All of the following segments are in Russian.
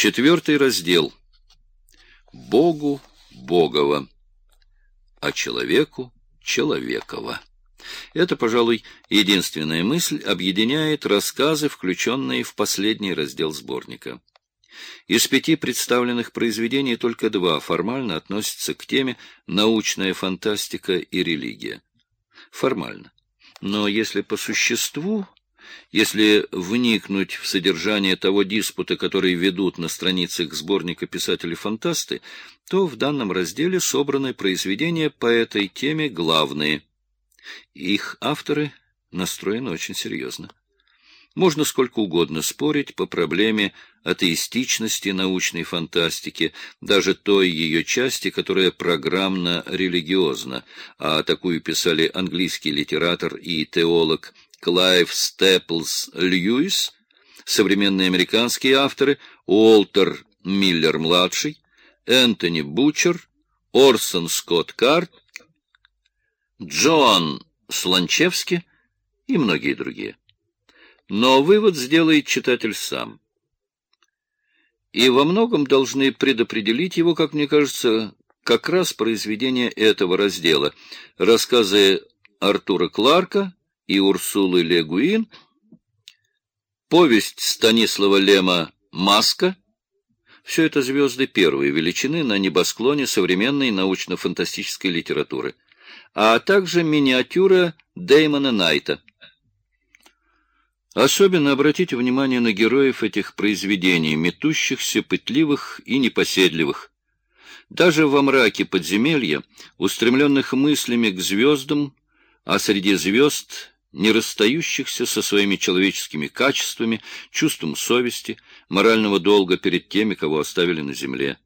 Четвертый раздел. Богу Богова, а человеку Человекова. Это, пожалуй, единственная мысль объединяет рассказы, включенные в последний раздел сборника. Из пяти представленных произведений только два формально относятся к теме «научная фантастика и религия». Формально. Но если по существу, если вникнуть в содержание того диспута, который ведут на страницах сборника писатели-фантасты, то в данном разделе собраны произведения по этой теме главные. Их авторы настроены очень серьезно. Можно сколько угодно спорить по проблеме атеистичности научной фантастики, даже той ее части, которая программно-религиозна, а такую писали английский литератор и теолог Клайв Степлс Льюис, современные американские авторы Уолтер Миллер-младший, Энтони Бучер, Орсон Скотт Кард, Джоан Слончевски и многие другие. Но вывод сделает читатель сам. И во многом должны предопределить его, как мне кажется, как раз произведения этого раздела, рассказы Артура Кларка и Урсулы Легуин, повесть Станислава Лема «Маска», все это звезды первой величины на небосклоне современной научно-фантастической литературы, а также миниатюра Дэймона Найта. Особенно обратите внимание на героев этих произведений, метущихся, пытливых и непоседливых. Даже во мраке подземелья, устремленных мыслями к звездам, а среди звезд не расстающихся со своими человеческими качествами, чувством совести, морального долга перед теми, кого оставили на земле.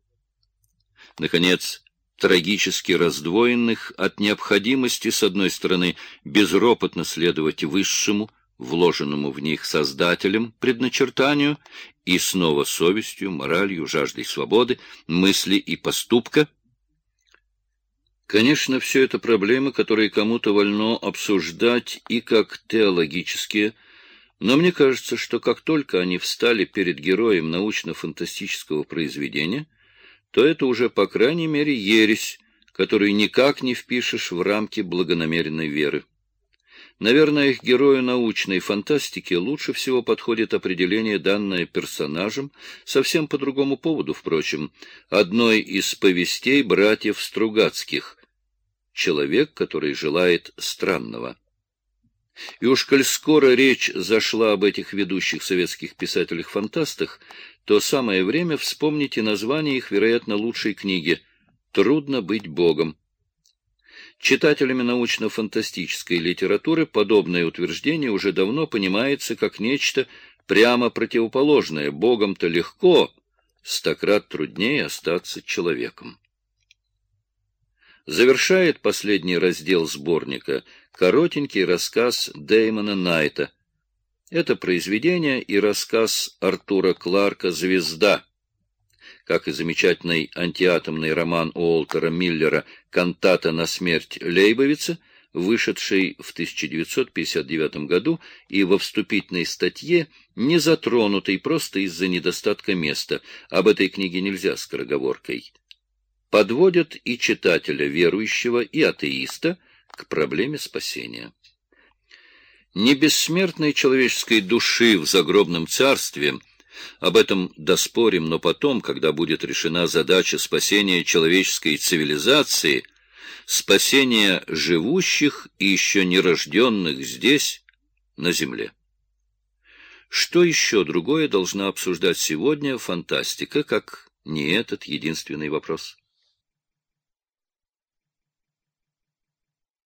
Наконец, трагически раздвоенных от необходимости, с одной стороны, безропотно следовать высшему, вложенному в них Создателем предначертанию, и снова совестью, моралью, жаждой свободы, мысли и поступка — Конечно, все это проблемы, которые кому-то вольно обсуждать и как теологические, но мне кажется, что как только они встали перед героем научно-фантастического произведения, то это уже, по крайней мере, ересь, которую никак не впишешь в рамки благонамеренной веры. Наверное, их герою научной фантастики лучше всего подходит определение, данное персонажем, совсем по другому поводу, впрочем, одной из повестей братьев Стругацких, человек, который желает странного. И уж коль скоро речь зашла об этих ведущих советских писателях-фантастах, то самое время вспомнить и название их, вероятно, лучшей книги «Трудно быть Богом». Читателями научно-фантастической литературы подобное утверждение уже давно понимается как нечто прямо противоположное. Богом-то легко, стократ труднее остаться человеком завершает последний раздел сборника коротенький рассказ Дэймона Найта. Это произведение и рассказ Артура Кларка «Звезда», как и замечательный антиатомный роман Уолтера Миллера «Кантата на смерть Лейбовица», вышедший в 1959 году и во вступительной статье не затронутый просто из-за недостатка места. Об этой книге нельзя скороговоркой подводят и читателя верующего, и атеиста к проблеме спасения. Не бессмертной человеческой души в загробном царстве, об этом доспорим, но потом, когда будет решена задача спасения человеческой цивилизации, спасения живущих и еще нерожденных здесь, на земле. Что еще другое должна обсуждать сегодня фантастика, как не этот единственный вопрос?